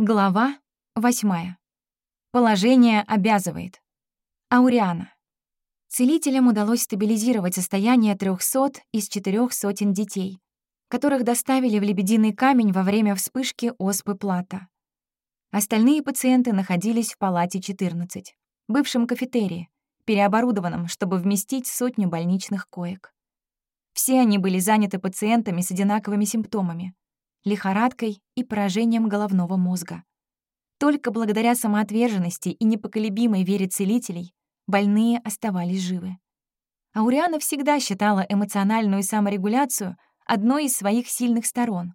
Глава 8. Положение обязывает. Ауриана. Целителям удалось стабилизировать состояние 300 из четырех сотен детей, которых доставили в Лебединый камень во время вспышки оспы Плата. Остальные пациенты находились в палате 14, бывшем кафетерии, переоборудованном, чтобы вместить сотню больничных коек. Все они были заняты пациентами с одинаковыми симптомами — лихорадкой и поражением головного мозга. Только благодаря самоотверженности и непоколебимой вере целителей больные оставались живы. Ауриана всегда считала эмоциональную саморегуляцию одной из своих сильных сторон.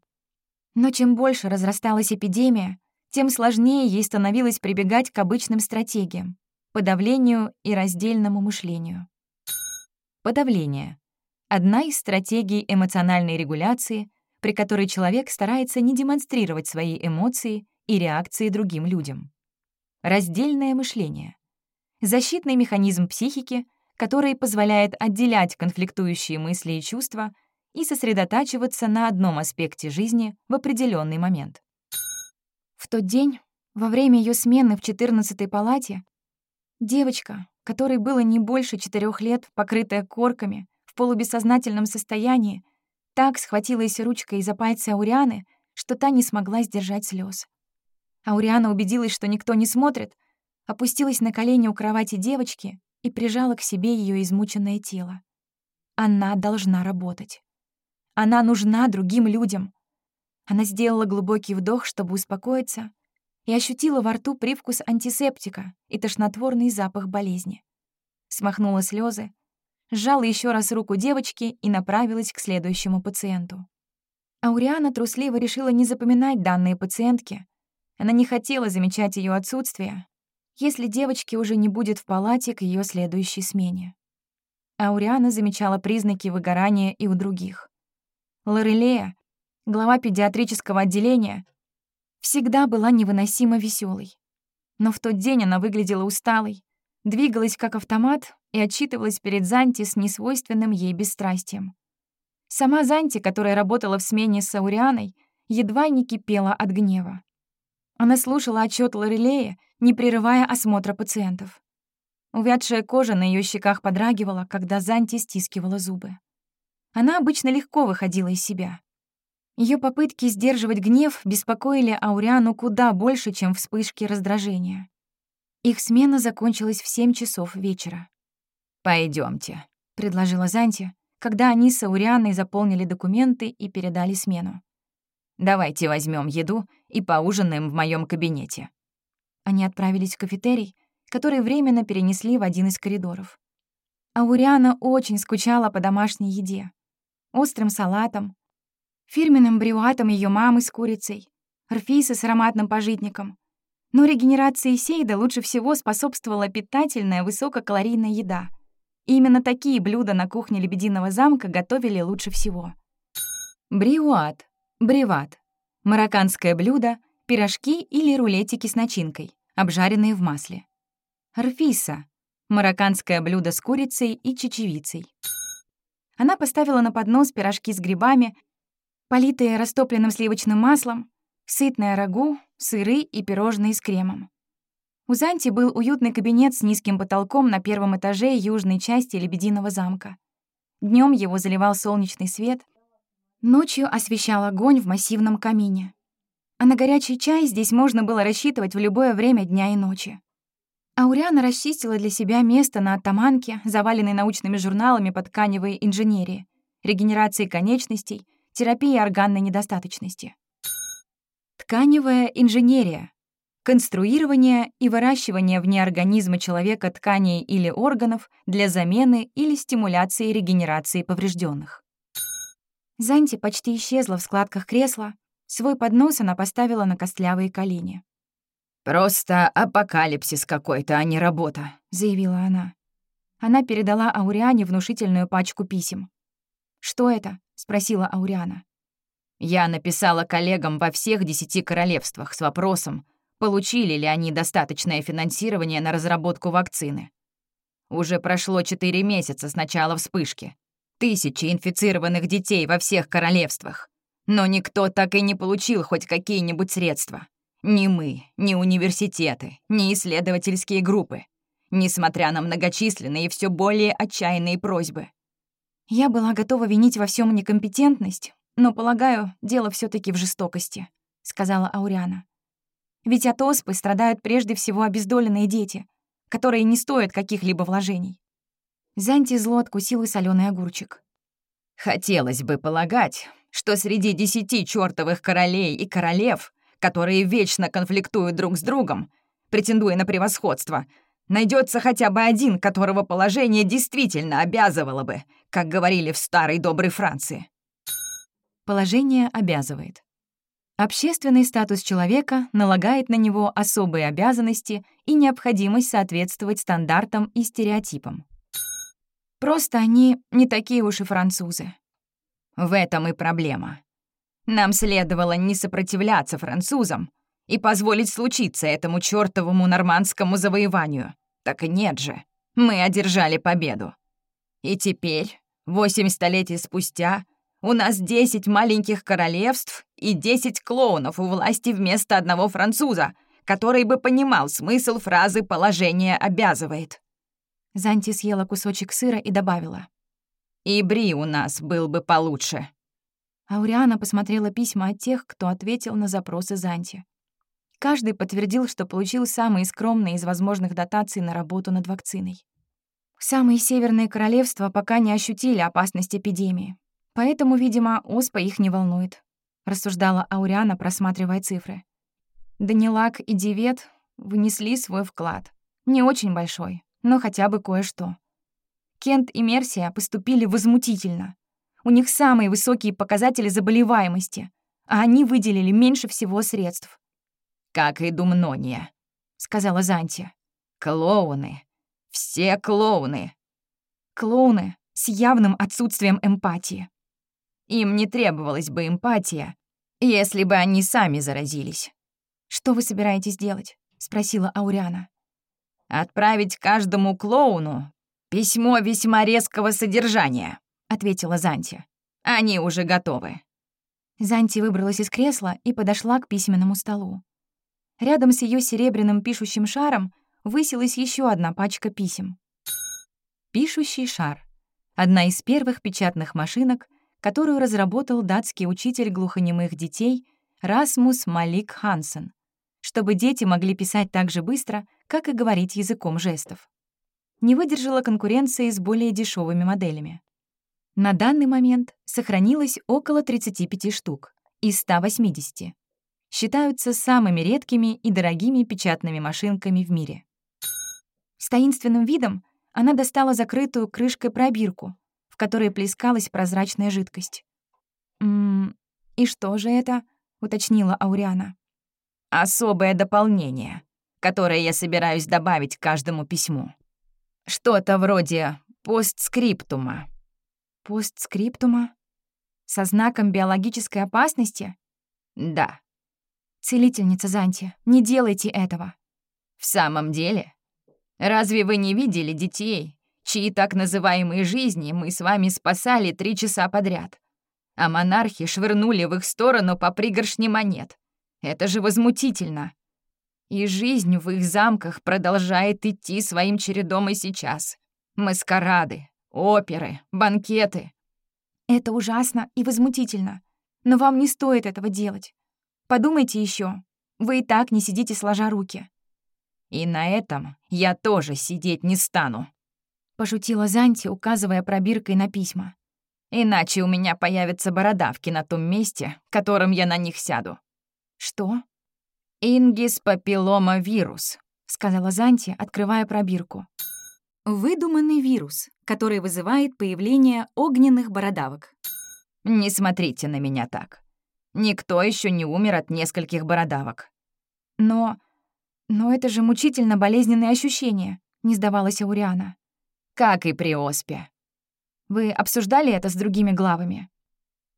Но чем больше разрасталась эпидемия, тем сложнее ей становилось прибегать к обычным стратегиям — подавлению и раздельному мышлению. Подавление — одна из стратегий эмоциональной регуляции, при которой человек старается не демонстрировать свои эмоции и реакции другим людям. Раздельное мышление — защитный механизм психики, который позволяет отделять конфликтующие мысли и чувства и сосредотачиваться на одном аспекте жизни в определенный момент. В тот день, во время ее смены в 14-й палате, девочка, которой было не больше четырех лет, покрытая корками, в полубессознательном состоянии, так схватилась ручкой за пальцы Аурианы, что та не смогла сдержать слез. Ауриана убедилась, что никто не смотрит, опустилась на колени у кровати девочки и прижала к себе ее измученное тело. Она должна работать. Она нужна другим людям. Она сделала глубокий вдох, чтобы успокоиться, и ощутила во рту привкус антисептика и тошнотворный запах болезни. Смахнула слезы, сжала еще раз руку девочки и направилась к следующему пациенту. Ауриана трусливо решила не запоминать данные пациентки. Она не хотела замечать ее отсутствие, если девочки уже не будет в палате к ее следующей смене. Ауриана замечала признаки выгорания и у других. Лорелея, глава педиатрического отделения, всегда была невыносимо веселой. Но в тот день она выглядела усталой, двигалась как автомат и отчитывалась перед Занти с несвойственным ей бесстрастием. Сама Занти, которая работала в смене с Аурианой, едва не кипела от гнева. Она слушала отчет Лорелея, не прерывая осмотра пациентов. Увядшая кожа на ее щеках подрагивала, когда Занти стискивала зубы. Она обычно легко выходила из себя. Ее попытки сдерживать гнев беспокоили Ауриану куда больше, чем вспышки раздражения. Их смена закончилась в семь часов вечера. Пойдемте, предложила Занти, когда они с Аурианой заполнили документы и передали смену. «Давайте возьмем еду и поужинаем в моем кабинете». Они отправились в кафетерий, который временно перенесли в один из коридоров. Ауриана очень скучала по домашней еде. Острым салатом, фирменным брюатом ее мамы с курицей, рфиса с ароматным пожитником. Но регенерации Сейда лучше всего способствовала питательная высококалорийная еда — и именно такие блюда на кухне Лебединого замка готовили лучше всего. Бриуат, бриват. Марокканское блюдо, пирожки или рулетики с начинкой, обжаренные в масле. Рфиса. Марокканское блюдо с курицей и чечевицей. Она поставила на поднос пирожки с грибами, политые растопленным сливочным маслом, сытное рагу, сыры и пирожные с кремом. У Занти был уютный кабинет с низким потолком на первом этаже южной части Лебединого замка. Днем его заливал солнечный свет, ночью освещал огонь в массивном камине. А на горячий чай здесь можно было рассчитывать в любое время дня и ночи. Ауриана расчистила для себя место на оттаманке, заваленной научными журналами по тканевой инженерии, регенерации конечностей, терапии органной недостаточности. Тканевая инженерия конструирование и выращивание вне организма человека тканей или органов для замены или стимуляции регенерации поврежденных. Занти почти исчезла в складках кресла, свой поднос она поставила на костлявые колени. «Просто апокалипсис какой-то, а не работа», — заявила она. Она передала Ауриане внушительную пачку писем. «Что это?» — спросила Ауриана. «Я написала коллегам во всех десяти королевствах с вопросом, получили ли они достаточное финансирование на разработку вакцины. Уже прошло 4 месяца с начала вспышки. Тысячи инфицированных детей во всех королевствах. Но никто так и не получил хоть какие-нибудь средства. Ни мы, ни университеты, ни исследовательские группы, несмотря на многочисленные и все более отчаянные просьбы. Я была готова винить во всем некомпетентность, но, полагаю, дело все таки в жестокости, сказала Ауриана. Ведь от оспы страдают прежде всего обездоленные дети, которые не стоят каких-либо вложений. Занти зло откусил и соленый огурчик. Хотелось бы полагать, что среди десяти чёртовых королей и королев, которые вечно конфликтуют друг с другом, претендуя на превосходство, найдется хотя бы один, которого положение действительно обязывало бы, как говорили в старой доброй Франции. Положение обязывает. Общественный статус человека налагает на него особые обязанности и необходимость соответствовать стандартам и стереотипам. Просто они не такие уж и французы. В этом и проблема. Нам следовало не сопротивляться французам и позволить случиться этому чёртовому нормандскому завоеванию. Так нет же. Мы одержали победу. И теперь, восемь столетий спустя, у нас десять маленьких королевств и десять клоунов у власти вместо одного француза, который бы понимал смысл фразы «положение обязывает». Занти съела кусочек сыра и добавила. «И Бри у нас был бы получше». Ауриана посмотрела письма от тех, кто ответил на запросы Занти. Каждый подтвердил, что получил самые скромные из возможных дотаций на работу над вакциной. Самые северные королевства пока не ощутили опасность эпидемии. Поэтому, видимо, оспа их не волнует, рассуждала Ауриана, просматривая цифры. Данилак и Девет внесли свой вклад. Не очень большой, но хотя бы кое-что. Кент и Мерсия поступили возмутительно. У них самые высокие показатели заболеваемости, а они выделили меньше всего средств. «Как и Думнония», — сказала Занти. «Клоуны. Все клоуны». Клоуны с явным отсутствием эмпатии. Им не требовалась бы эмпатия, если бы они сами заразились. «Что вы собираетесь делать?» — спросила Ауриана. «Отправить каждому клоуну письмо весьма резкого содержания», — ответила Занти. «Они уже готовы». Занти выбралась из кресла и подошла к письменному столу. Рядом с ее серебряным пишущим шаром высилась еще одна пачка писем. Пишущий шар — одна из первых печатных машинок, которую разработал датский учитель глухонемых детей Расмус Малик Хансен, чтобы дети могли писать так же быстро, как и говорить языком жестов. Не выдержала конкуренции с более дешевыми моделями. На данный момент сохранилось около 35 штук из 180. Считаются самыми редкими и дорогими печатными машинками в мире. С таинственным видом она достала закрытую крышкой пробирку, в которой плескалась прозрачная жидкость. «Ммм, и что же это?» — уточнила Ауриана. «Особое дополнение, которое я собираюсь добавить к каждому письму. Что-то вроде постскриптума». «Постскриптума? Со знаком биологической опасности?» «Да». «Целительница Занти, не делайте этого». «В самом деле? Разве вы не видели детей, чьи так называемые жизни мы с вами спасали три часа подряд. А монархи швырнули в их сторону по пригоршне монет. Это же возмутительно. И жизнь в их замках продолжает идти своим чередом и сейчас. Маскарады, оперы, банкеты. Это ужасно и возмутительно. Но вам не стоит этого делать. Подумайте еще. Вы и так не сидите сложа руки. И на этом я тоже сидеть не стану. — пошутила Занти, указывая пробиркой на письма. «Иначе у меня появятся бородавки на том месте, которым я на них сяду». «Что?» «Ингис папиллома вирус», — сказала Занти, открывая пробирку. Выдуманный вирус, который вызывает появление огненных бородавок. «Не смотрите на меня так. Никто еще не умер от нескольких бородавок». «Но... но это же мучительно болезненные ощущения», — не сдавалась Ауриана как и при оспе. Вы обсуждали это с другими главами?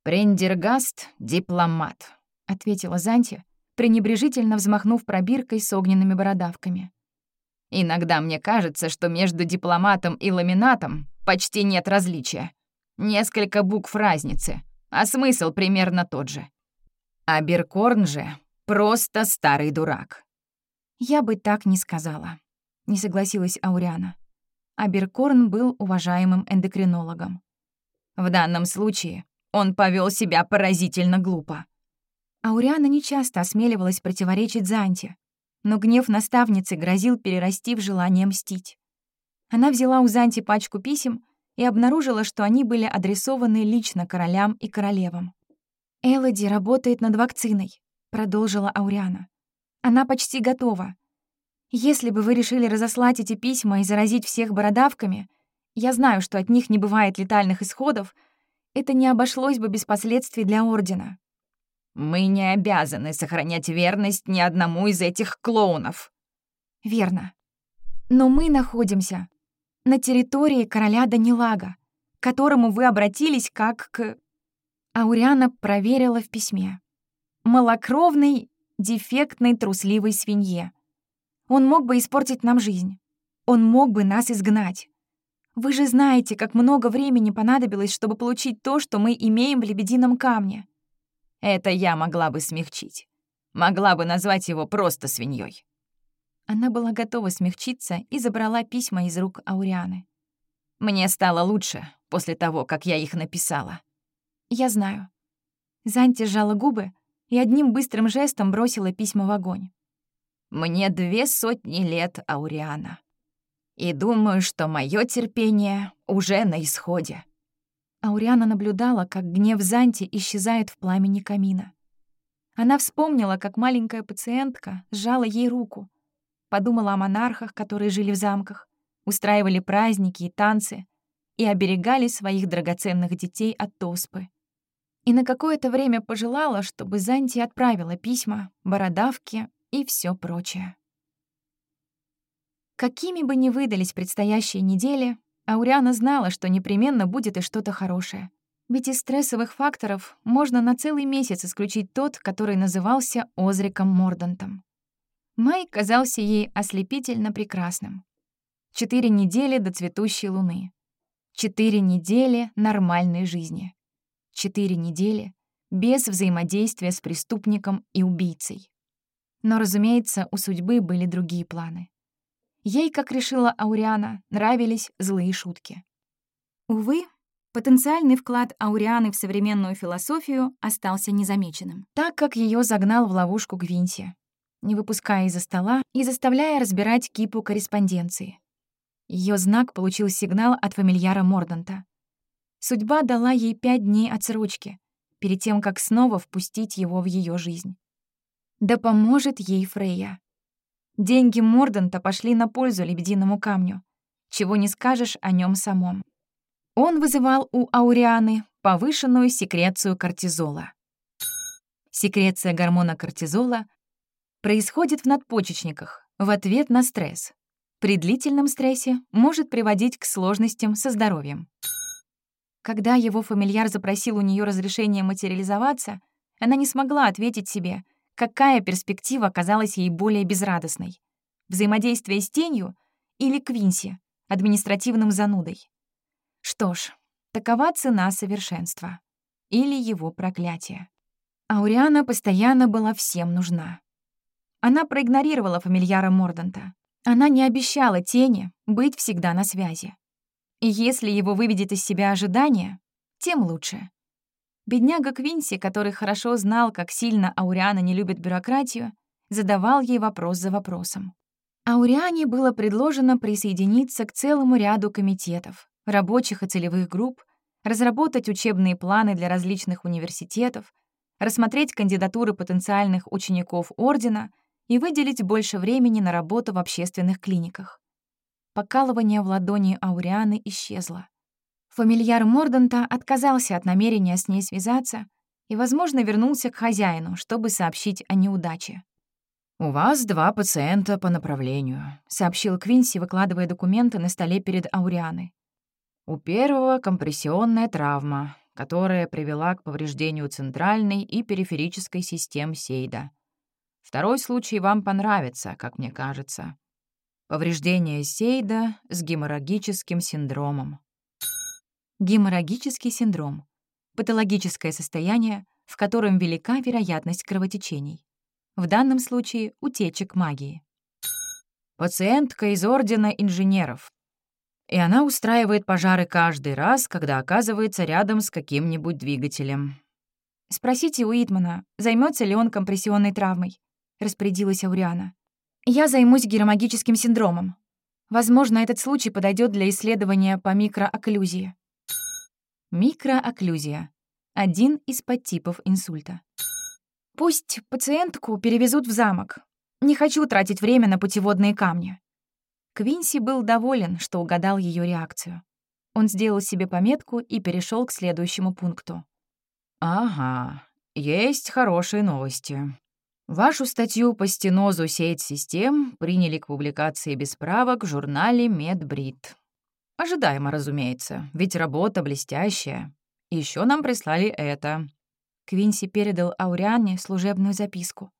«Прендергаст — дипломат», — ответила Занти, пренебрежительно взмахнув пробиркой с огненными бородавками. «Иногда мне кажется, что между дипломатом и ламинатом почти нет различия. Несколько букв разницы, а смысл примерно тот же. А Беркорн же Просто старый дурак». «Я бы так не сказала», — не согласилась Ауриана. А Беркорн был уважаемым эндокринологом. В данном случае он повел себя поразительно глупо. Ауриана нечасто осмеливалась противоречить Занте, но гнев наставницы грозил перерасти в желание мстить. Она взяла у Занти пачку писем и обнаружила, что они были адресованы лично королям и королевам. «Элоди работает над вакциной», — продолжила Ауриана. «Она почти готова. Если бы вы решили разослать эти письма и заразить всех бородавками, я знаю, что от них не бывает летальных исходов, это не обошлось бы без последствий для Ордена». «Мы не обязаны сохранять верность ни одному из этих клоунов». «Верно. Но мы находимся на территории короля Данилага, к которому вы обратились как к...» Ауриана проверила в письме. «Малокровной, дефектной, трусливой свинье. Он мог бы испортить нам жизнь. Он мог бы нас изгнать. Вы же знаете, как много времени понадобилось, чтобы получить то, что мы имеем в лебедином камне». Это я могла бы смягчить. Могла бы назвать его просто свиньей. Она была готова смягчиться и забрала письма из рук Аурианы. «Мне стало лучше после того, как я их написала». «Я знаю». Занти сжала губы и одним быстрым жестом бросила письма в огонь. «Мне две сотни лет, Ауриана. И думаю, что мое терпение уже на исходе». Ауриана наблюдала, как гнев Занти исчезает в пламени камина. Она вспомнила, как маленькая пациентка сжала ей руку, подумала о монархах, которые жили в замках, устраивали праздники и танцы и оберегали своих драгоценных детей от тоспы. И на какое-то время пожелала, чтобы Занти отправила письма, бородавки и все прочее. Какими бы ни выдались предстоящие недели, Ауриана знала, что непременно будет и что-то хорошее. Ведь из стрессовых факторов можно на целый месяц исключить тот, который назывался Озриком Мордантом. Май казался ей ослепительно прекрасным. Четыре недели до цветущей луны. Четыре недели нормальной жизни. Четыре недели без взаимодействия с преступником и убийцей. Но, разумеется, у судьбы были другие планы. Ей, как решила Ауриана, нравились злые шутки. Увы, потенциальный вклад Аурианы в современную философию остался незамеченным, так как ее загнал в ловушку Гвинси не выпуская из-за стола и заставляя разбирать кипу корреспонденции. Ее знак получил сигнал от фамильяра Морданта. Судьба дала ей пять дней отсрочки, перед тем, как снова впустить его в ее жизнь. Да поможет ей Фрейя. Деньги Морданта пошли на пользу лебединому камню, чего не скажешь о нем самом. Он вызывал у Аурианы повышенную секрецию кортизола. Секреция гормона кортизола происходит в надпочечниках в ответ на стресс. При длительном стрессе может приводить к сложностям со здоровьем. Когда его фамильяр запросил у нее разрешение материализоваться, она не смогла ответить себе, какая перспектива казалась ей более безрадостной. Взаимодействие с тенью или Квинси, административным занудой. Что ж, такова цена совершенства. Или его проклятие. Ауриана постоянно была всем нужна. Она проигнорировала фамильяра Морданта. Она не обещала тени быть всегда на связи. И если его выведет из себя ожидание, тем лучше. Бедняга Квинси, который хорошо знал, как сильно Ауриана не любит бюрократию, задавал ей вопрос за вопросом. Ауриане было предложено присоединиться к целому ряду комитетов, рабочих и целевых групп, разработать учебные планы для различных университетов, рассмотреть кандидатуры потенциальных учеников Ордена — и выделить больше времени на работу в общественных клиниках. Покалывание в ладони Аурианы исчезло. Фамильяр Морданта отказался от намерения с ней связаться и, возможно, вернулся к хозяину, чтобы сообщить о неудаче. «У вас два пациента по направлению», — сообщил Квинси, выкладывая документы на столе перед Аурианой. «У первого компрессионная травма, которая привела к повреждению центральной и периферической систем Сейда. Второй случай вам понравится, как мне кажется. Повреждение Сейда с геморрагическим синдромом. Геморрагический синдром — патологическое состояние, в котором велика вероятность кровотечений. в данном случае утечек магии. Пациентка из Ордена Инженеров. И она устраивает пожары каждый раз, когда оказывается рядом с каким-нибудь двигателем. «Спросите у Итмана, займется ли он компрессионной травмой», — распорядилась Ауриана. «Я займусь геромагическим синдромом. Возможно, этот случай подойдет для исследования по микроокклюзии». Микроокклюзия — один из подтипов инсульта. «Пусть пациентку перевезут в замок. Не хочу тратить время на путеводные камни». Квинси был доволен, что угадал ее реакцию. Он сделал себе пометку и перешел к следующему пункту. «Ага, есть хорошие новости. Вашу статью по стенозу сеть систем приняли к публикации без правок в журнале «Медбрид». Ожидаемо, разумеется, ведь работа блестящая. Еще нам прислали это. Квинси передал Ауриане служебную записку.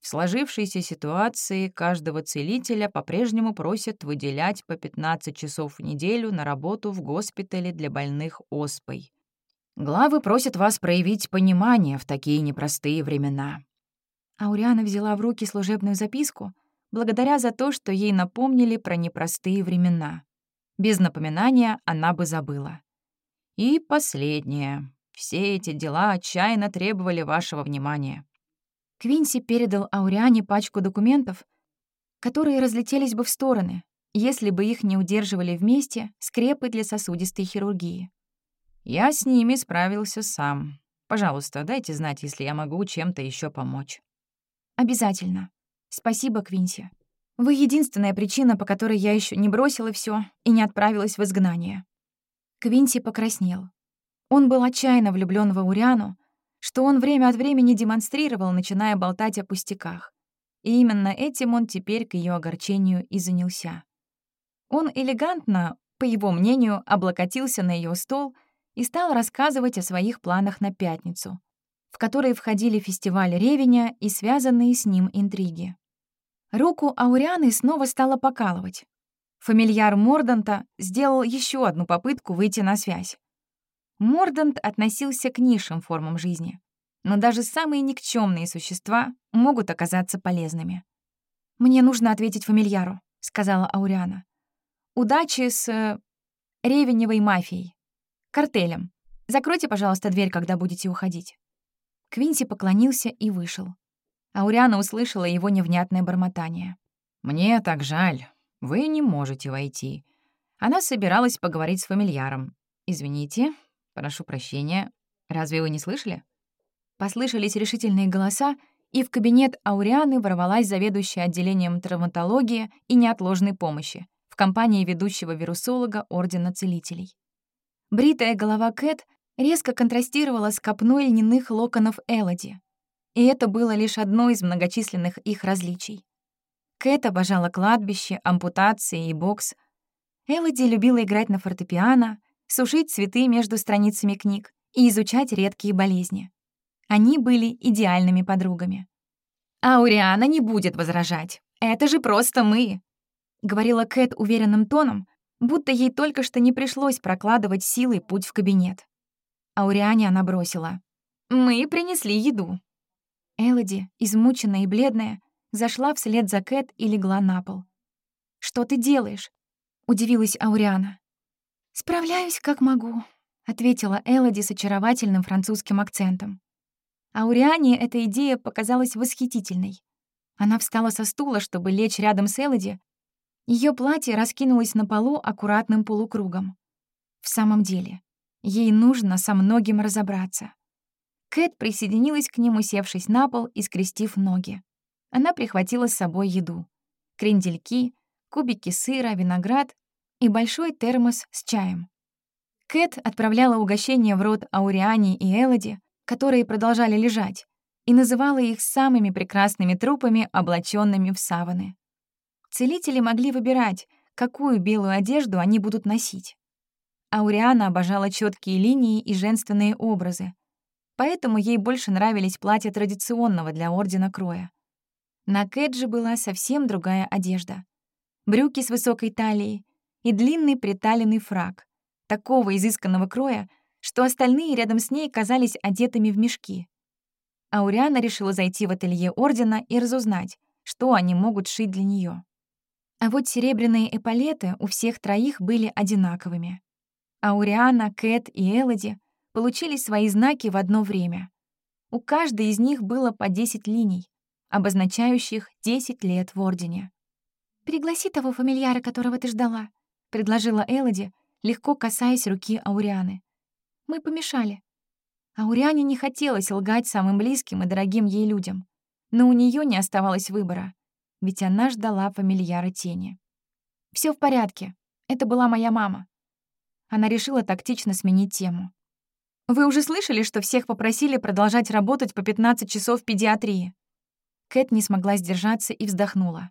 В сложившейся ситуации каждого целителя по-прежнему просят выделять по 15 часов в неделю на работу в госпитале для больных оспой. Главы просят вас проявить понимание в такие непростые времена. Ауриана взяла в руки служебную записку, благодаря за то, что ей напомнили про непростые времена. Без напоминания она бы забыла. И последнее. Все эти дела отчаянно требовали вашего внимания. Квинси передал Ауриане пачку документов, которые разлетелись бы в стороны, если бы их не удерживали вместе скрепы для сосудистой хирургии. Я с ними справился сам. Пожалуйста, дайте знать, если я могу чем-то еще помочь. Обязательно. Спасибо, Квинси. Вы единственная причина, по которой я еще не бросила все и не отправилась в изгнание. Квинси покраснел. Он был отчаянно влюблен в Ауриану, что он время от времени демонстрировал, начиная болтать о пустяках. И именно этим он теперь к ее огорчению и занялся. Он элегантно, по его мнению, облокотился на ее стол и стал рассказывать о своих планах на пятницу, в которые входили фестиваль Ревеня и связанные с ним интриги. Руку Аурианы снова стало покалывать. Фамильяр Морданта сделал еще одну попытку выйти на связь. Мордант относился к низшим формам жизни, но даже самые никчемные существа могут оказаться полезными. «Мне нужно ответить фамильяру», — сказала Ауриана. «Удачи с... Э, ревеневой мафией. Картелем. Закройте, пожалуйста, дверь, когда будете уходить». Квинси поклонился и вышел. Ауриана услышала его невнятное бормотание. «Мне так жаль. Вы не можете войти». Она собиралась поговорить с фамильяром. «Извините, прошу прощения. Разве вы не слышали?» Послышались решительные голоса, и в кабинет Аурианы ворвалась заведующая отделением травматологии и неотложной помощи в компании ведущего вирусолога Ордена Целителей. Бритая голова Кэт резко контрастировала с копной льняных локонов Элоди. И это было лишь одно из многочисленных их различий. Кэт обожала кладбище, ампутации и бокс. Элоди любила играть на фортепиано, сушить цветы между страницами книг и изучать редкие болезни. Они были идеальными подругами. «Ауриана не будет возражать. Это же просто мы!» — говорила Кэт уверенным тоном, будто ей только что не пришлось прокладывать силой путь в кабинет. Ауриане она бросила. «Мы принесли еду». Элоди, измученная и бледная, зашла вслед за Кэт и легла на пол. «Что ты делаешь?» — удивилась Ауриана. «Справляюсь, как могу», — ответила Элоди с очаровательным французским акцентом. Ауриане эта идея показалась восхитительной. Она встала со стула, чтобы лечь рядом с Элоди, ее платье раскинулось на полу аккуратным полукругом. В самом деле, ей нужно со многим разобраться. Кэт присоединилась к нему, севшись на пол и скрестив ноги. Она прихватила с собой еду. Крендельки, кубики сыра, виноград и большой термос с чаем. Кэт отправляла угощения в рот Ауриане и Элоди, которые продолжали лежать, и называла их самыми прекрасными трупами, облаченными в саваны. Целители могли выбирать, какую белую одежду они будут носить. Ауриана обожала четкие линии и женственные образы, поэтому ей больше нравились платья традиционного для Ордена Кроя. На Кэджи была совсем другая одежда. Брюки с высокой талией и длинный приталенный фраг, такого изысканного кроя, что остальные рядом с ней казались одетыми в мешки. Ауриана решила зайти в ателье Ордена и разузнать, что они могут шить для нее. А вот серебряные эполеты у всех троих были одинаковыми. Ауриана, Кэт и Элоди получили свои знаки в одно время. У каждой из них было по 10 линий, обозначающих 10 лет в Ордене. «Пригласи того фамильяра, которого ты ждала», — предложила Элоди, легко касаясь руки Аурианы. «Мы помешали». Ауриане не хотелось лгать самым близким и дорогим ей людям, но у нее не оставалось выбора, ведь она ждала фамильяра тени. Все в порядке. Это была моя мама». Она решила тактично сменить тему. «Вы уже слышали, что всех попросили продолжать работать по 15 часов в педиатрии?» Кэт не смогла сдержаться и вздохнула.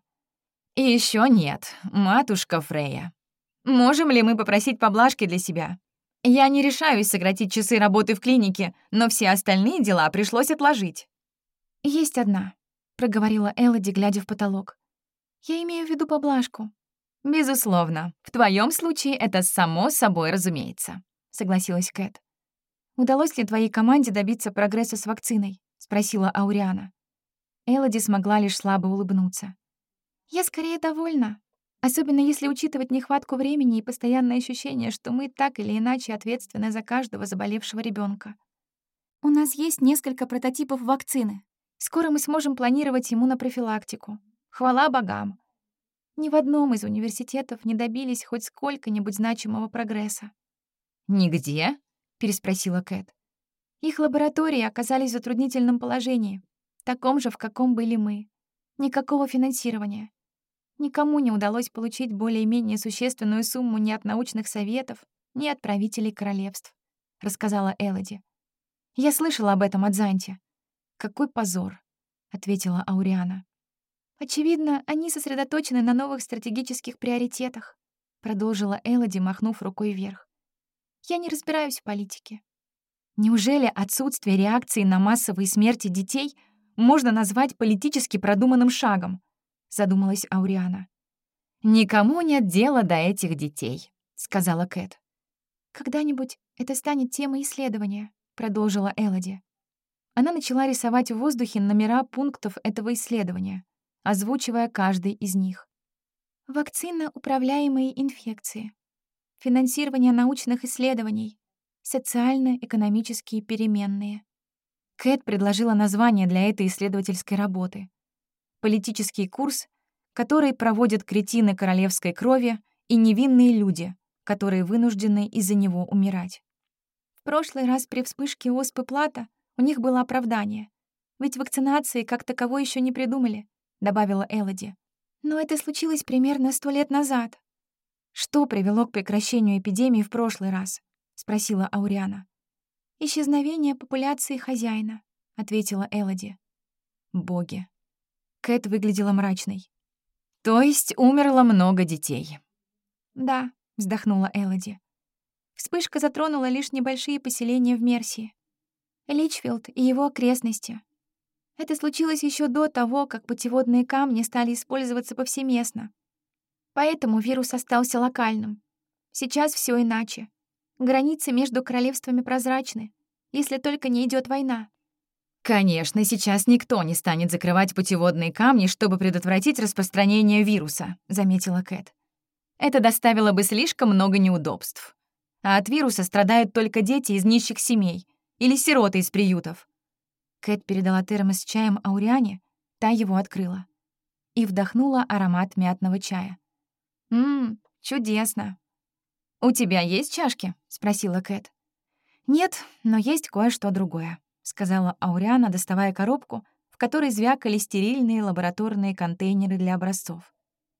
И еще нет, матушка Фрея. Можем ли мы попросить поблажки для себя? Я не решаюсь сократить часы работы в клинике, но все остальные дела пришлось отложить. «Есть одна», — проговорила Элоди, глядя в потолок. «Я имею в виду поблажку». «Безусловно. В твоем случае это само собой разумеется», — согласилась Кэт. «Удалось ли твоей команде добиться прогресса с вакциной?» — спросила Ауриана. Элоди смогла лишь слабо улыбнуться. Я скорее довольна, особенно если учитывать нехватку времени и постоянное ощущение, что мы так или иначе ответственны за каждого заболевшего ребенка. У нас есть несколько прототипов вакцины. Скоро мы сможем планировать ему на профилактику. Хвала богам. Ни в одном из университетов не добились хоть сколько-нибудь значимого прогресса. «Нигде?» — переспросила Кэт. Их лаборатории оказались в затруднительном положении, таком же, в каком были мы. Никакого финансирования. Никому не удалось получить более-менее существенную сумму ни от научных советов, ни от правителей королевств, — рассказала Элоди. «Я слышала об этом от Занти». «Какой позор», — ответила Ауриана. «Очевидно, они сосредоточены на новых стратегических приоритетах», — продолжила Элоди, махнув рукой вверх. «Я не разбираюсь в политике». Неужели отсутствие реакции на массовые смерти детей можно назвать политически продуманным шагом? задумалась Ауриана. «Никому нет дела до этих детей», — сказала Кэт. «Когда-нибудь это станет темой исследования», — продолжила Элоди. Она начала рисовать в воздухе номера пунктов этого исследования, озвучивая каждый из них. Вакцина, управляемые инфекции, финансирование научных исследований, социально-экономические переменные. Кэт предложила название для этой исследовательской работы политический курс, который проводят кретины королевской крови и невинные люди, которые вынуждены из-за него умирать. В прошлый раз при вспышке оспы плата у них было оправдание, ведь вакцинации как таковой еще не придумали, добавила Элоди. Но это случилось примерно сто лет назад. Что привело к прекращению эпидемии в прошлый раз? спросила Ауриана. Исчезновение популяции хозяина, ответила Элоди. Боги. Кэт выглядела мрачной. «То есть умерло много детей?» «Да», — вздохнула Элоди. Вспышка затронула лишь небольшие поселения в Мерсии. Личфилд и его окрестности. Это случилось еще до того, как путеводные камни стали использоваться повсеместно. Поэтому вирус остался локальным. Сейчас все иначе. Границы между королевствами прозрачны, если только не идет война. Конечно, сейчас никто не станет закрывать путеводные камни, чтобы предотвратить распространение вируса, заметила Кэт. Это доставило бы слишком много неудобств. А от вируса страдают только дети из нищих семей или сироты из приютов. Кэт передала термос с чаем Ауриане, та его открыла. И вдохнула аромат мятного чая. «Ммм, чудесно!» «У тебя есть чашки?» — спросила Кэт. «Нет, но есть кое-что другое». — сказала Ауриана, доставая коробку, в которой звякали стерильные лабораторные контейнеры для образцов.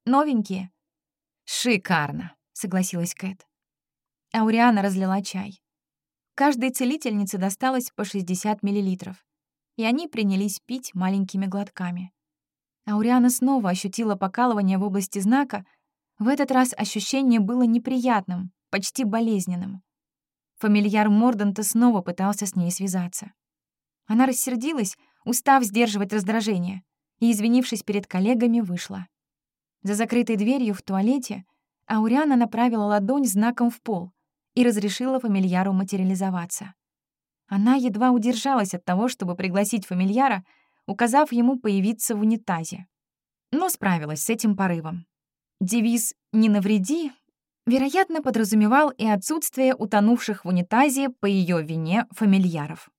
«Новенькие». «Шикарно», — согласилась Кэт. Ауриана разлила чай. Каждой целительнице досталось по 60 мл, и они принялись пить маленькими глотками. Ауриана снова ощутила покалывание в области знака. В этот раз ощущение было неприятным, почти болезненным. Фамильяр Морданта снова пытался с ней связаться. Она рассердилась, устав сдерживать раздражение, и, извинившись перед коллегами, вышла. За закрытой дверью в туалете Ауриана направила ладонь знаком в пол и разрешила фамильяру материализоваться. Она едва удержалась от того, чтобы пригласить фамильяра, указав ему появиться в унитазе. Но справилась с этим порывом. Девиз «Не навреди» вероятно, подразумевал и отсутствие утонувших в унитазе по ее вине фамильяров.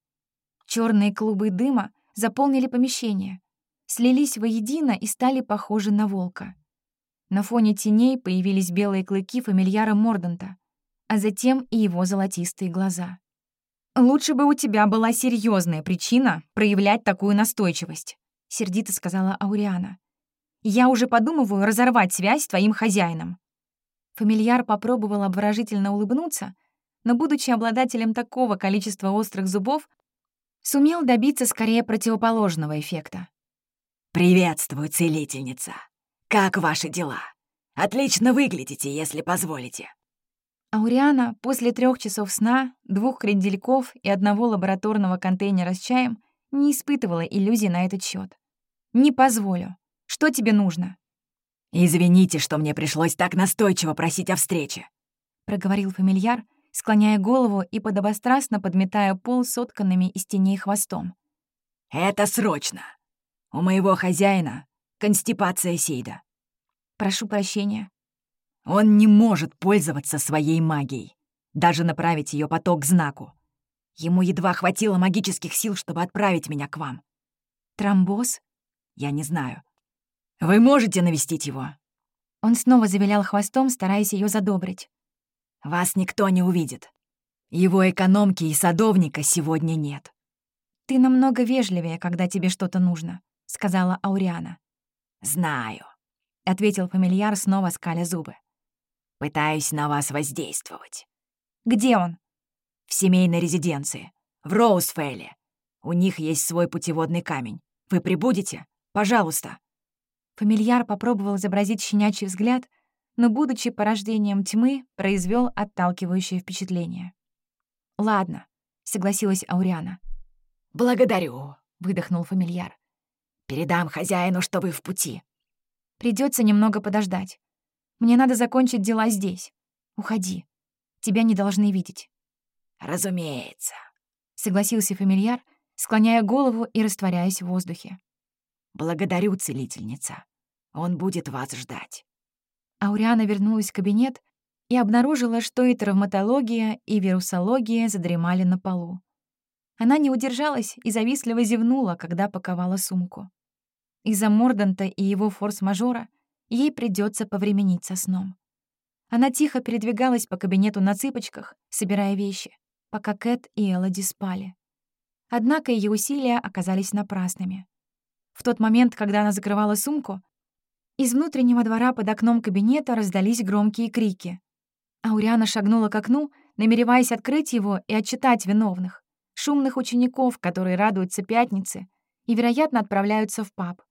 Черные клубы дыма заполнили помещение, слились воедино и стали похожи на волка. На фоне теней появились белые клыки фамильяра Морданта, а затем и его золотистые глаза. «Лучше бы у тебя была серьезная причина проявлять такую настойчивость», — сердито сказала Ауриана. «Я уже подумываю разорвать связь с твоим хозяином». Фамильяр попробовал обворожительно улыбнуться, но, будучи обладателем такого количества острых зубов, сумел добиться скорее противоположного эффекта. «Приветствую, целительница! Как ваши дела? Отлично выглядите, если позволите!» Ауриана после трех часов сна, двух крендельков и одного лабораторного контейнера с чаем не испытывала иллюзий на этот счет. «Не позволю. Что тебе нужно?» «Извините, что мне пришлось так настойчиво просить о встрече», — проговорил фамильяр, склоняя голову и подобострастно подметая пол сотканными из теней хвостом. «Это срочно. У моего хозяина констипация Сейда». «Прошу прощения». «Он не может пользоваться своей магией, даже направить ее поток к знаку. Ему едва хватило магических сил, чтобы отправить меня к вам». «Тромбоз?» «Я не знаю. Вы можете навестить его?» Он снова завилял хвостом, стараясь ее задобрить. «Вас никто не увидит. Его экономки и садовника сегодня нет». «Ты намного вежливее, когда тебе что-то нужно», — сказала Ауриана. «Знаю», — ответил фамильяр, снова скаля зубы. «Пытаюсь на вас воздействовать». «Где он?» «В семейной резиденции, в Роузфейле. У них есть свой путеводный камень. Вы прибудете? Пожалуйста». Фамильяр попробовал изобразить щенячий взгляд, но, будучи порождением тьмы, произвел отталкивающее впечатление. «Ладно», — согласилась Ауриана. «Благодарю», — выдохнул фамильяр. «Передам хозяину, что вы в пути». Придется немного подождать. Мне надо закончить дела здесь. Уходи. Тебя не должны видеть». «Разумеется», — согласился фамильяр, склоняя голову и растворяясь в воздухе. «Благодарю, целительница. Он будет вас ждать». Ауриана вернулась в кабинет и обнаружила, что и травматология, и вирусология задремали на полу. Она не удержалась и завистливо зевнула, когда паковала сумку. Из-за Морданта и его форс-мажора ей придется повременить со сном. Она тихо передвигалась по кабинету на цыпочках, собирая вещи, пока Кэт и Элоди спали. Однако ее усилия оказались напрасными. В тот момент, когда она закрывала сумку, из внутреннего двора под окном кабинета раздались громкие крики. Ауриана шагнула к окну, намереваясь открыть его и отчитать виновных, шумных учеников, которые радуются пятнице и, вероятно, отправляются в паб.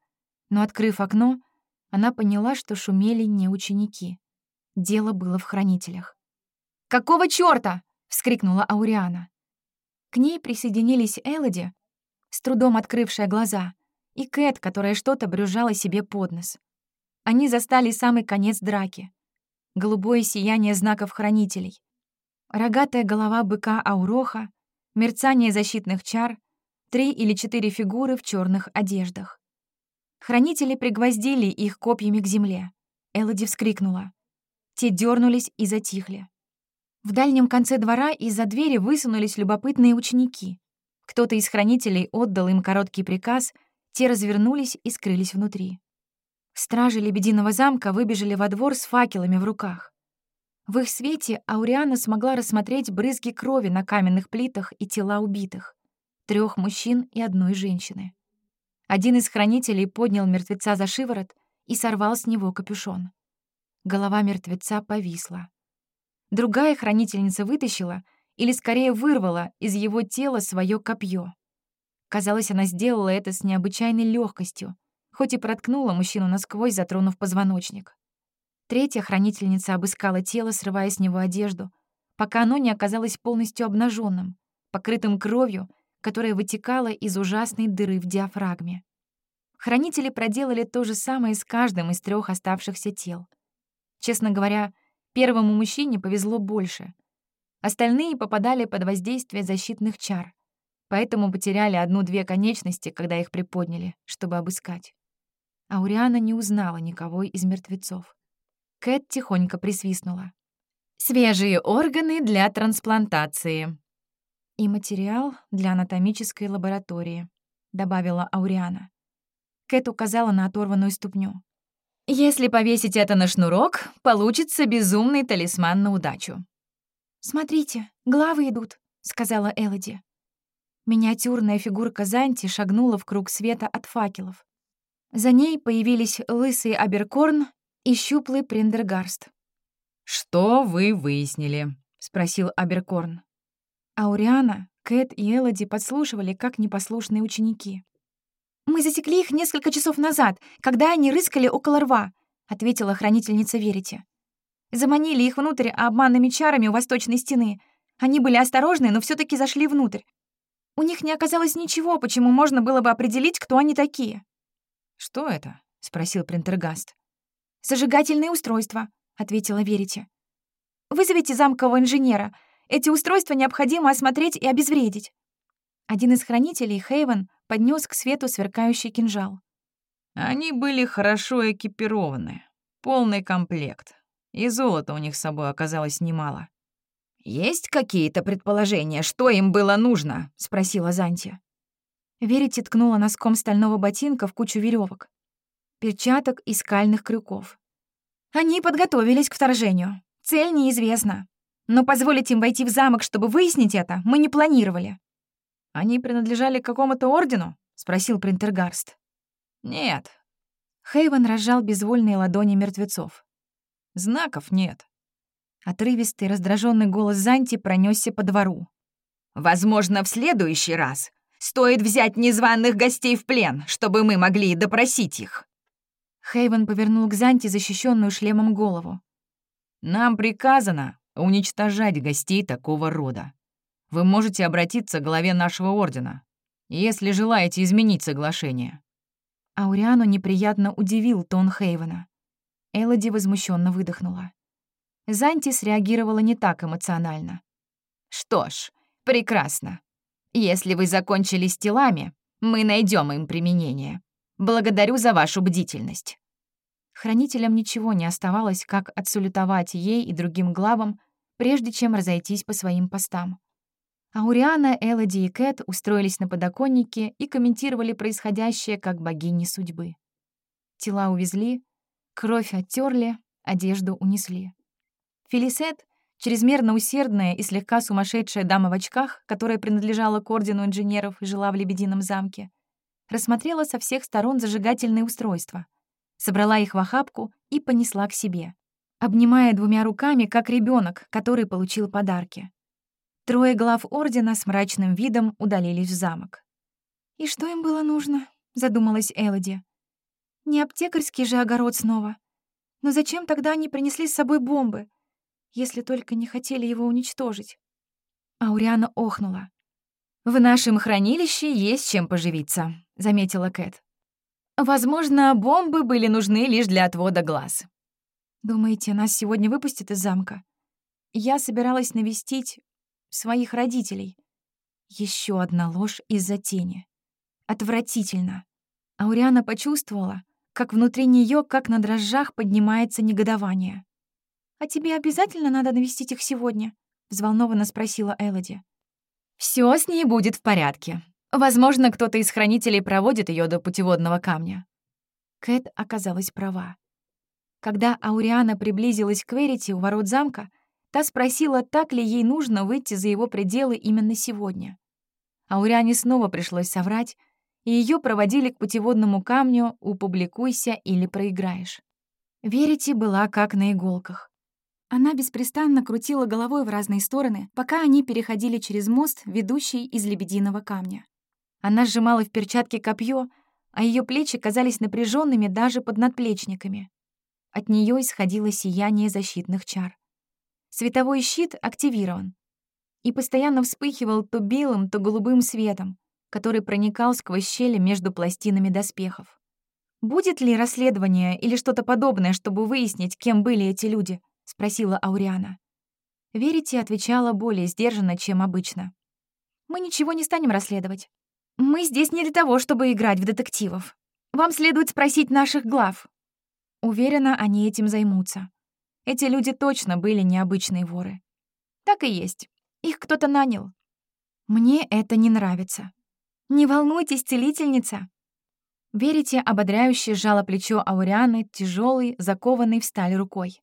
Но, открыв окно, она поняла, что шумели не ученики. Дело было в хранителях. «Какого чёрта?» — вскрикнула Ауриана. К ней присоединились Элоди, с трудом открывшая глаза, и Кэт, которая что-то брюзжала себе под нос. Они застали самый конец драки. Голубое сияние знаков хранителей. Рогатая голова быка Ауроха, мерцание защитных чар, три или четыре фигуры в черных одеждах. Хранители пригвоздили их копьями к земле. Элоди вскрикнула. Те дернулись и затихли. В дальнем конце двора из-за двери высунулись любопытные ученики. Кто-то из хранителей отдал им короткий приказ — те развернулись и скрылись внутри. Стражи Лебединого замка выбежали во двор с факелами в руках. В их свете Ауриана смогла рассмотреть брызги крови на каменных плитах и тела убитых. трех мужчин и одной женщины. Один из хранителей поднял мертвеца за шиворот и сорвал с него капюшон. Голова мертвеца повисла. Другая хранительница вытащила, или скорее вырвала из его тела свое копье. Казалось, она сделала это с необычайной легкостью, хоть и проткнула мужчину насквозь, затронув позвоночник. Третья хранительница обыскала тело, срывая с него одежду, пока оно не оказалось полностью обнаженным, покрытым кровью, которая вытекала из ужасной дыры в диафрагме. Хранители проделали то же самое с каждым из трех оставшихся тел. Честно говоря, первому мужчине повезло больше. Остальные попадали под воздействие защитных чар, поэтому потеряли одну-две конечности, когда их приподняли, чтобы обыскать. Ауриана не узнала никого из мертвецов. Кэт тихонько присвистнула. «Свежие органы для трансплантации». «И материал для анатомической лаборатории», — добавила Ауриана. Кэт указала на оторванную ступню. «Если повесить это на шнурок, получится безумный талисман на удачу». «Смотрите, главы идут», — сказала Элоди. Миниатюрная фигурка Занти шагнула в круг света от факелов. За ней появились лысый Аберкорн и щуплый Прендергарст. «Что вы выяснили?» — спросил Аберкорн. Ауриана, Кэт и Элоди подслушивали, как непослушные ученики. «Мы засекли их несколько часов назад, когда они рыскали около рва», — ответила хранительница Верите. «Заманили их внутрь обманными чарами у восточной стены. Они были осторожны, но все таки зашли внутрь. У них не оказалось ничего, почему можно было бы определить, кто они такие». «Что это?» — спросил Принтергаст. «Зажигательные устройства», — ответила Верите. «Вызовите замкового инженера. Эти устройства необходимо осмотреть и обезвредить». Один из хранителей, Хейвен, поднес к свету сверкающий кинжал. Они были хорошо экипированы. Полный комплект. И золота у них с собой оказалось немало. «Есть какие-то предположения, что им было нужно?» — спросила Занти. Верите ткнула носком стального ботинка в кучу веревок, перчаток и скальных крюков. Они подготовились к вторжению. Цель неизвестна. Но позволить им войти в замок, чтобы выяснить это, мы не планировали. «Они принадлежали к какому-то ордену?» — спросил Принтергарст. «Нет». Хейвен разжал безвольные ладони мертвецов. «Знаков нет». Отрывистый раздраженный голос Занти пронесся по двору. «Возможно, в следующий раз стоит взять незваных гостей в плен, чтобы мы могли допросить их». Хейвен повернул к Занти защищенную шлемом голову. «Нам приказано уничтожать гостей такого рода. Вы можете обратиться к главе нашего ордена, если желаете изменить соглашение». Ауриану неприятно удивил тон Хейвена. Элоди возмущенно выдохнула. Занти среагировала не так эмоционально. «Что ж, прекрасно. Если вы закончили с телами, мы найдем им применение. Благодарю за вашу бдительность». Хранителям ничего не оставалось, как отсулютовать ей и другим главам, прежде чем разойтись по своим постам. Ауриана, Элоди и Кэт устроились на подоконнике и комментировали происходящее как богини судьбы. Тела увезли, кровь оттерли, одежду унесли. Фелисет, чрезмерно усердная и слегка сумасшедшая дама в очках, которая принадлежала к ордену инженеров и жила в Лебедином замке, рассмотрела со всех сторон зажигательные устройства, собрала их в охапку и понесла к себе, обнимая двумя руками, как ребенок, который получил подарки. Трое глав ордена с мрачным видом удалились в замок. «И что им было нужно?» — задумалась Элоди. «Не аптекарский же огород снова. Но зачем тогда они принесли с собой бомбы, если только не хотели его уничтожить?» Ауриана охнула. «В нашем хранилище есть чем поживиться», — заметила Кэт. «Возможно, бомбы были нужны лишь для отвода глаз». «Думаете, нас сегодня выпустят из замка?» Я собиралась навестить своих родителей. Еще одна ложь из-за тени. Отвратительно. Ауриана почувствовала, как внутри нее, как на дрожжах, поднимается негодование. «А тебе обязательно надо навестить их сегодня?» — взволнованно спросила Элоди. Все с ней будет в порядке. Возможно, кто-то из хранителей проводит ее до путеводного камня». Кэт оказалась права. Когда Ауриана приблизилась к Верите у ворот замка, Та спросила, так ли ей нужно выйти за его пределы именно сегодня. Ауриане снова пришлось соврать, и ее проводили к путеводному камню «Упубликуйся или проиграешь». Верите была как на иголках. Она беспрестанно крутила головой в разные стороны, пока они переходили через мост, ведущий из лебединого камня. Она сжимала в перчатке копье, а ее плечи казались напряженными даже под надплечниками. От нее исходило сияние защитных чар. Световой щит активирован и постоянно вспыхивал то белым, то голубым светом, который проникал сквозь щели между пластинами доспехов. «Будет ли расследование или что-то подобное, чтобы выяснить, кем были эти люди?» — спросила Ауриана. Верите отвечала более сдержанно, чем обычно. Мы ничего не станем расследовать. Мы здесь не для того, чтобы играть в детективов. Вам следует спросить наших глав. Уверена, они этим займутся. Эти люди точно были необычные воры. Так и есть. Их кто-то нанял. Мне это не нравится. Не волнуйтесь, целительница. Верите, ободряюще сжала плечо Аурианы тяжелой, закованной в сталь рукой.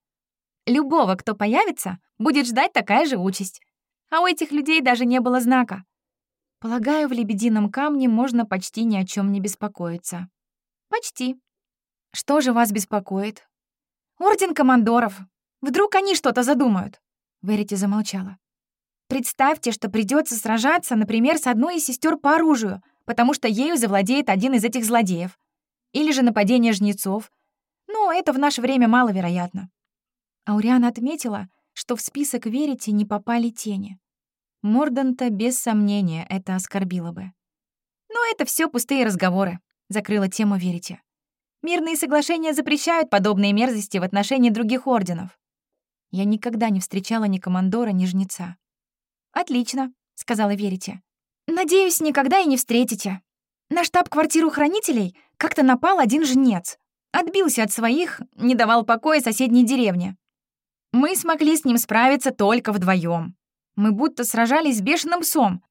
Любого, кто появится, будет ждать такая же участь. А у этих людей даже не было знака. Полагаю, в лебедином камне можно почти ни о чем не беспокоиться. Почти. Что же вас беспокоит? Орден командоров. Вдруг они что-то задумают? Верите замолчала. Представьте, что придется сражаться, например, с одной из сестер по оружию, потому что ею завладеет один из этих злодеев. Или же нападение жнецов. Но это в наше время маловероятно. Ауриана отметила, что в список Верите не попали тени. Морданта без сомнения это оскорбило бы. Но это все пустые разговоры, закрыла тему Верите. Мирные соглашения запрещают подобные мерзости в отношении других орденов. Я никогда не встречала ни командора, ни жнеца. «Отлично», — сказала Верите. «Надеюсь, никогда и не встретите. На штаб-квартиру хранителей как-то напал один жнец. Отбился от своих, не давал покоя соседней деревне. Мы смогли с ним справиться только вдвоем. Мы будто сражались с бешеным псом.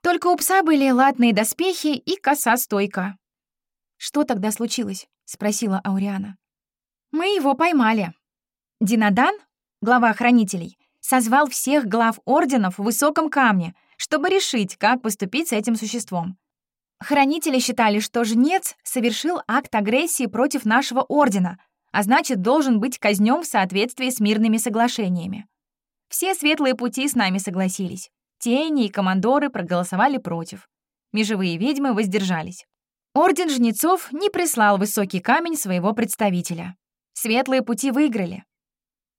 Только у пса были латные доспехи и коса-стойка. «Что тогда случилось?» — спросила Ауриана. «Мы его поймали. Динадан, глава хранителей, созвал всех глав орденов в высоком камне, чтобы решить, как поступить с этим существом. Хранители считали, что жнец совершил акт агрессии против нашего ордена — а значит, должен быть казнём в соответствии с мирными соглашениями. Все светлые пути с нами согласились. Тени и командоры проголосовали против. Межевые ведьмы воздержались. Орден жнецов не прислал высокий камень своего представителя. Светлые пути выиграли.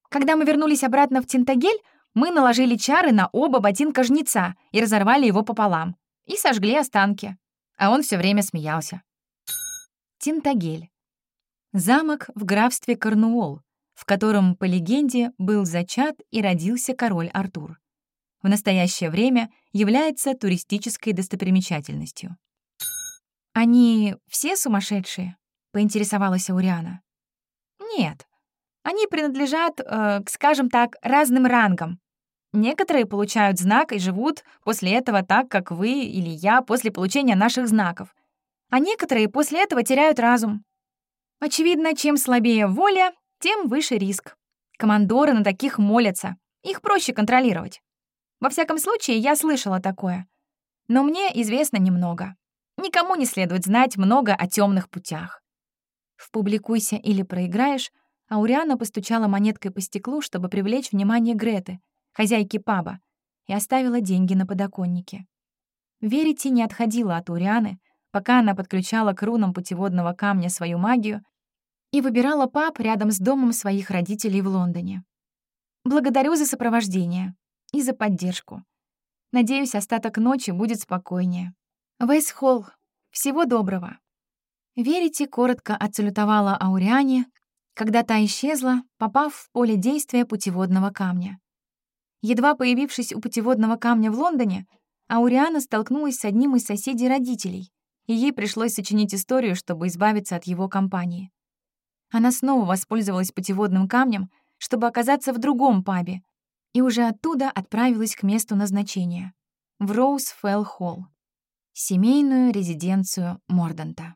Когда мы вернулись обратно в Тинтагель, мы наложили чары на оба ботинка жнеца и разорвали его пополам. И сожгли останки. А он все время смеялся. Тинтагель. Замок в графстве Корнуолл, в котором, по легенде, был зачат и родился король Артур. В настоящее время является туристической достопримечательностью. «Они все сумасшедшие?» — поинтересовалась Ауриана. «Нет. Они принадлежат, э, к, скажем так, разным рангам. Некоторые получают знак и живут после этого так, как вы или я после получения наших знаков. А некоторые после этого теряют разум. Очевидно, чем слабее воля, тем выше риск. Командоры на таких молятся. Их проще контролировать. Во всяком случае, я слышала такое. Но мне известно немного. Никому не следует знать много о темных путях. В «Публикуйся или проиграешь» Ауриана постучала монеткой по стеклу, чтобы привлечь внимание Греты, хозяйки паба, и оставила деньги на подоконнике. Верите не отходила от Урианы, пока она подключала к рунам путеводного камня свою магию и выбирала паб рядом с домом своих родителей в Лондоне. Благодарю за сопровождение и за поддержку. Надеюсь, остаток ночи будет спокойнее. Вейс Холл, всего доброго. Верите, коротко отсалютовала Ауриане, когда та исчезла, попав в поле действия путеводного камня. Едва появившись у путеводного камня в Лондоне, Ауриана столкнулась с одним из соседей родителей, и ей пришлось сочинить историю, чтобы избавиться от его компании. Она снова воспользовалась путеводным камнем, чтобы оказаться в другом пабе, и уже оттуда отправилась к месту назначения — в Роуз-Фелл-Холл, семейную резиденцию Морданта.